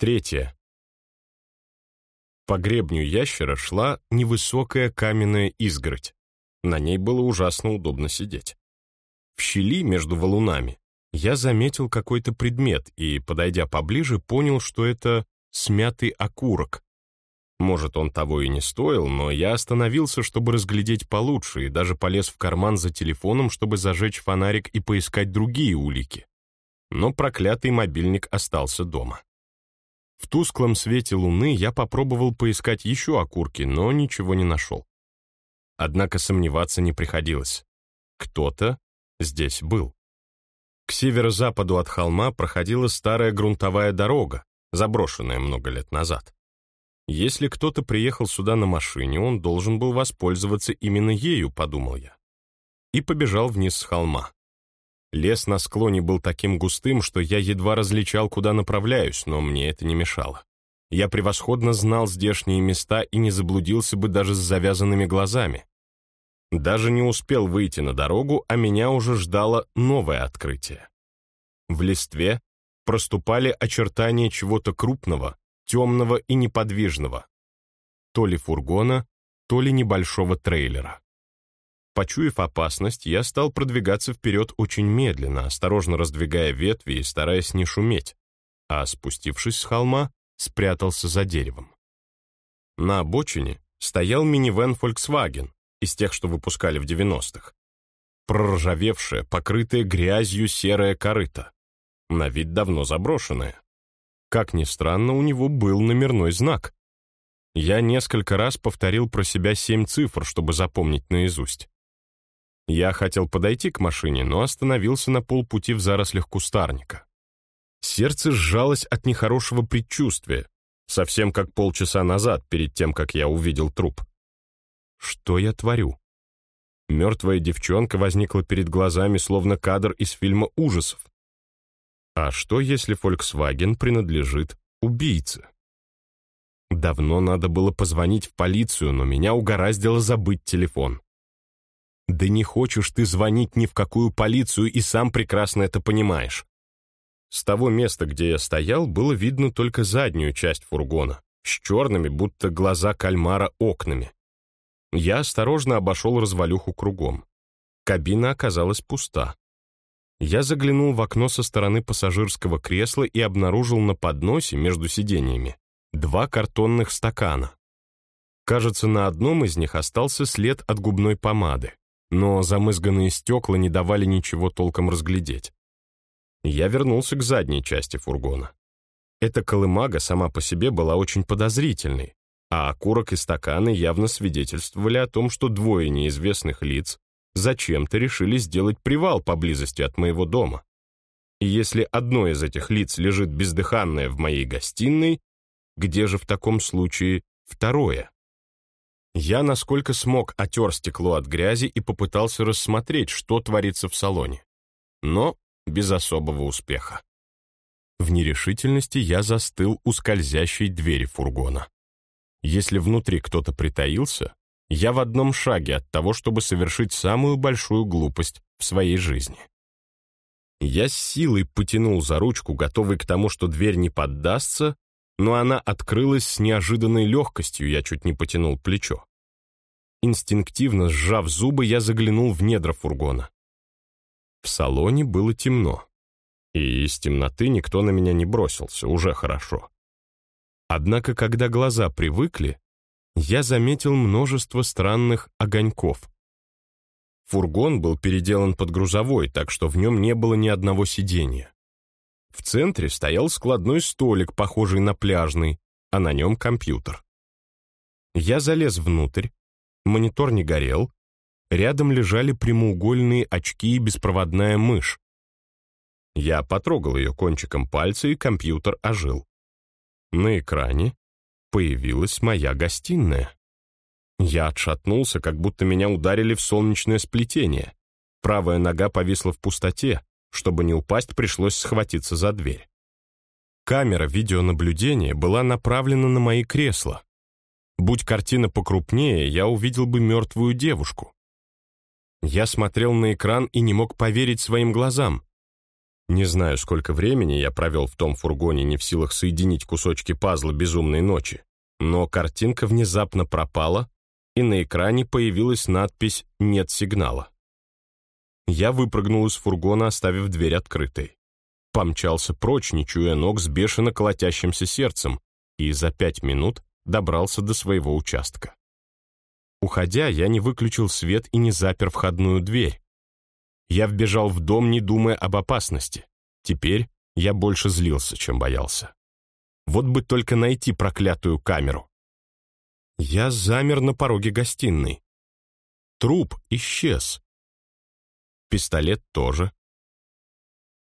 Третье. По гребню ящера шла невысокая каменная изгородь. На ней было ужасно удобно сидеть. В щели между валунами я заметил какой-то предмет и, подойдя поближе, понял, что это смятый окурок. Может, он того и не стоил, но я остановился, чтобы разглядеть получше, и даже полез в карман за телефоном, чтобы зажечь фонарик и поискать другие улики. Но проклятый мобильник остался дома. В тусклом свете луны я попробовал поискать еще окурки, но ничего не нашел. Однако сомневаться не приходилось. Кто-то здесь был. К северо-западу от холма проходила старая грунтовая дорога, заброшенная много лет назад. Если кто-то приехал сюда на машине, он должен был воспользоваться именно ею, подумал я. И побежал вниз с холма. Лес на склоне был таким густым, что я едва различал, куда направляюсь, но мне это не мешало. Я превосходно знал здешние места и не заблудился бы даже с завязанными глазами. Даже не успел выйти на дорогу, а меня уже ждало новое открытие. В листве проступали очертания чего-то крупного, темного и неподвижного. То ли фургона, то ли небольшого трейлера. Почуяв опасность, я стал продвигаться вперед очень медленно, осторожно раздвигая ветви и стараясь не шуметь, а, спустившись с холма, спрятался за деревом. На обочине стоял минивэн Volkswagen, из тех, что выпускали в 90-х. Проржавевшая, покрытая грязью серая корыта. На вид давно заброшенная. Как ни странно, у него был номерной знак. Я несколько раз повторил про себя семь цифр, чтобы запомнить наизусть. Я хотел подойти к машине, но остановился на полпути в зарослях кустарника. Сердце сжалось от нехорошего предчувствия, совсем как полчаса назад, перед тем, как я увидел труп. Что я творю? Мертвая девчонка возникла перед глазами, словно кадр из фильма ужасов. А что, если Volkswagen принадлежит убийце? Давно надо было позвонить в полицию, но меня угораздило забыть телефон. Да не хочешь ты звонить ни в какую полицию и сам прекрасно это понимаешь. С того места, где я стоял, было видно только заднюю часть фургона, с черными, будто глаза кальмара, окнами. Я осторожно обошел развалюху кругом. Кабина оказалась пуста. Я заглянул в окно со стороны пассажирского кресла и обнаружил на подносе между сиденьями два картонных стакана. Кажется, на одном из них остался след от губной помады, но замызганные стекла не давали ничего толком разглядеть. Я вернулся к задней части фургона. Эта колымага сама по себе была очень подозрительной, а окурок и стаканы явно свидетельствовали о том, что двое неизвестных лиц зачем-то решили сделать привал поблизости от моего дома. И если одно из этих лиц лежит бездыханное в моей гостиной, где же в таком случае второе? Я, насколько смог, отер стекло от грязи и попытался рассмотреть, что творится в салоне. Но без особого успеха. В нерешительности я застыл у скользящей двери фургона. Если внутри кто-то притаился, я в одном шаге от того, чтобы совершить самую большую глупость в своей жизни. Я с силой потянул за ручку, готовый к тому, что дверь не поддастся, но она открылась с неожиданной легкостью, я чуть не потянул плечо. Инстинктивно сжав зубы, я заглянул в недра фургона. В салоне было темно. И из темноты никто на меня не бросился, уже хорошо. Однако, когда глаза привыкли, я заметил множество странных огоньков. Фургон был переделан под грузовой, так что в нем не было ни одного сиденья. В центре стоял складной столик, похожий на пляжный, а на нем компьютер. Я залез внутрь, монитор не горел, рядом лежали прямоугольные очки и беспроводная мышь. Я потрогал ее кончиком пальца, и компьютер ожил. На экране появилась моя гостиная. Я отшатнулся, как будто меня ударили в солнечное сплетение. Правая нога повисла в пустоте. Чтобы не упасть, пришлось схватиться за дверь. Камера видеонаблюдения была направлена на мои кресла. Будь картина покрупнее, я увидел бы мертвую девушку. Я смотрел на экран и не мог поверить своим глазам. Не знаю, сколько времени я провел в том фургоне, не в силах соединить кусочки пазла безумной ночи, но картинка внезапно пропала, и на экране появилась надпись «Нет сигнала». Я выпрыгнул из фургона, оставив дверь открытой. Помчался прочь, не чуя ног с бешено колотящимся сердцем, и за пять минут добрался до своего участка. Уходя, я не выключил свет и не запер входную дверь. Я вбежал в дом, не думая об опасности. Теперь я больше злился, чем боялся. Вот бы только найти проклятую камеру. Я замер на пороге гостиной. Труп исчез. Пистолет тоже.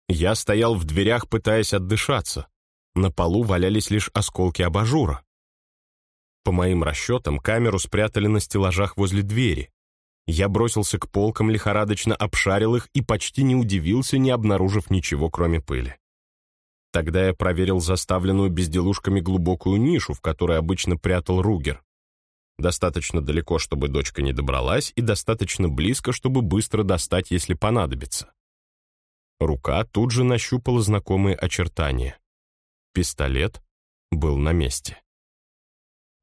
Я стоял в дверях, пытаясь отдышаться. На полу валялись лишь осколки абажура. По моим расчетам, камеру спрятали на стеллажах возле двери. Я бросился к полкам, лихорадочно обшарил их и почти не удивился, не обнаружив ничего, кроме пыли. Тогда я проверил заставленную безделушками глубокую нишу, в которой обычно прятал Ругер. Достаточно далеко, чтобы дочка не добралась, и достаточно близко, чтобы быстро достать, если понадобится. Рука тут же нащупала знакомые очертания. Пистолет был на месте.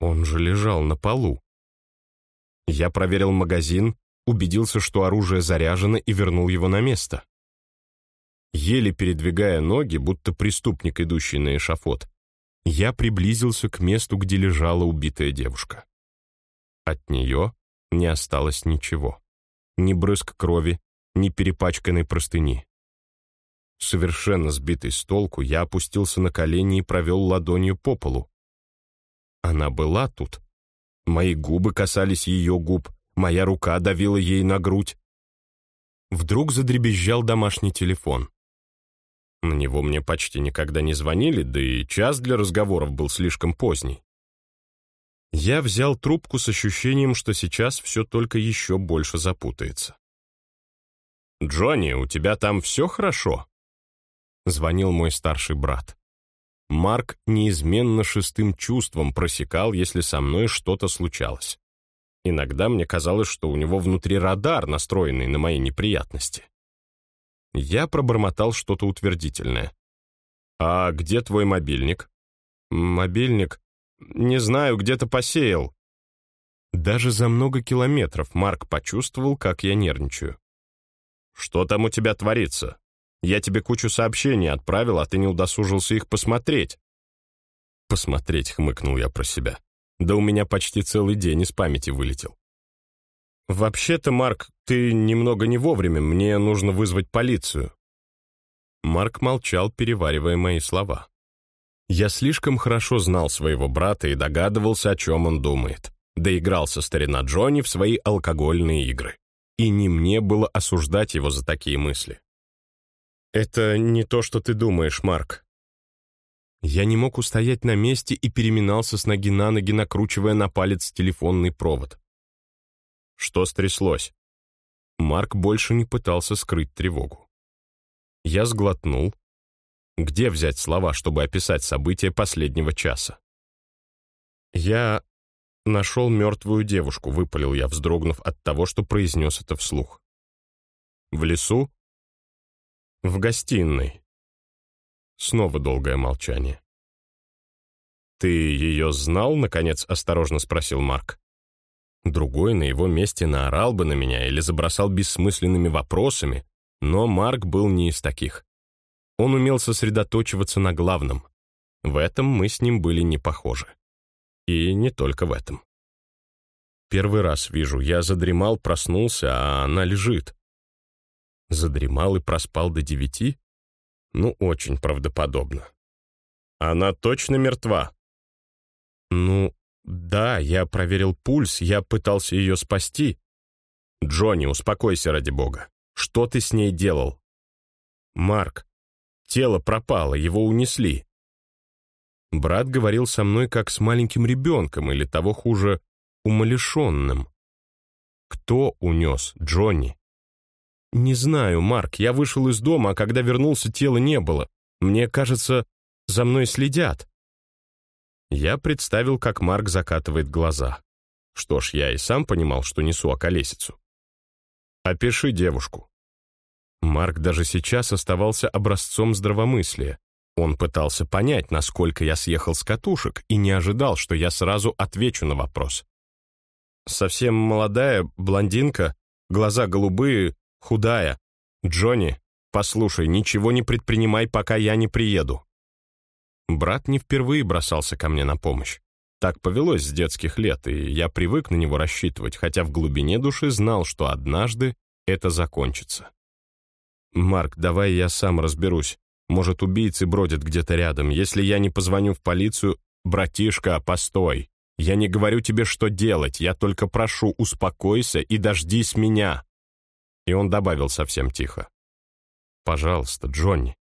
Он же лежал на полу. Я проверил магазин, убедился, что оружие заряжено, и вернул его на место. Еле передвигая ноги, будто преступник, идущий на эшафот, я приблизился к месту, где лежала убитая девушка. От нее не осталось ничего. Ни брызг крови, ни перепачканной простыни. Совершенно сбитый с толку, я опустился на колени и провел ладонью по полу. Она была тут. Мои губы касались ее губ, моя рука давила ей на грудь. Вдруг задребезжал домашний телефон. На него мне почти никогда не звонили, да и час для разговоров был слишком поздний. Я взял трубку с ощущением, что сейчас все только еще больше запутается. «Джонни, у тебя там все хорошо?» Звонил мой старший брат. Марк неизменно шестым чувством просекал, если со мной что-то случалось. Иногда мне казалось, что у него внутри радар, настроенный на мои неприятности. Я пробормотал что-то утвердительное. «А где твой мобильник?» «Мобильник? Не знаю, где-то посеял». Даже за много километров Марк почувствовал, как я нервничаю. «Что там у тебя творится?» Я тебе кучу сообщений отправил, а ты не удосужился их посмотреть». «Посмотреть», — хмыкнул я про себя. «Да у меня почти целый день из памяти вылетел». «Вообще-то, Марк, ты немного не вовремя, мне нужно вызвать полицию». Марк молчал, переваривая мои слова. Я слишком хорошо знал своего брата и догадывался, о чем он думает. Доигрался старина Джонни в свои алкогольные игры. И не мне было осуждать его за такие мысли. «Это не то, что ты думаешь, Марк». Я не мог устоять на месте и переминался с ноги на ноги, накручивая на палец телефонный провод. Что стряслось? Марк больше не пытался скрыть тревогу. Я сглотнул. Где взять слова, чтобы описать события последнего часа? Я нашел мертвую девушку, выпалил я, вздрогнув от того, что произнес это вслух. В лесу? В гостиной. Снова долгое молчание. «Ты ее знал?» — наконец осторожно спросил Марк. Другой на его месте наорал бы на меня или забросал бессмысленными вопросами, но Марк был не из таких. Он умел сосредоточиваться на главном. В этом мы с ним были не похожи. И не только в этом. Первый раз вижу, я задремал, проснулся, а она лежит. Задремал и проспал до девяти? Ну, очень правдоподобно. Она точно мертва? Ну, да, я проверил пульс, я пытался ее спасти. Джонни, успокойся ради бога. Что ты с ней делал? Марк, тело пропало, его унесли. Брат говорил со мной как с маленьким ребенком, или того хуже, умалишенным. Кто унес Джонни? «Не знаю, Марк, я вышел из дома, а когда вернулся, тела не было. Мне кажется, за мной следят». Я представил, как Марк закатывает глаза. Что ж, я и сам понимал, что несу околесицу. «Опиши девушку». Марк даже сейчас оставался образцом здравомыслия. Он пытался понять, насколько я съехал с катушек, и не ожидал, что я сразу отвечу на вопрос. Совсем молодая, блондинка, глаза голубые, худая. Джонни, послушай, ничего не предпринимай, пока я не приеду. Брат не впервые бросался ко мне на помощь. Так повелось с детских лет, и я привык на него рассчитывать, хотя в глубине души знал, что однажды это закончится. «Марк, давай я сам разберусь. Может, убийцы бродят где-то рядом. Если я не позвоню в полицию... Братишка, постой. Я не говорю тебе, что делать. Я только прошу, успокойся и дождись меня». И он добавил совсем тихо. «Пожалуйста, Джонни,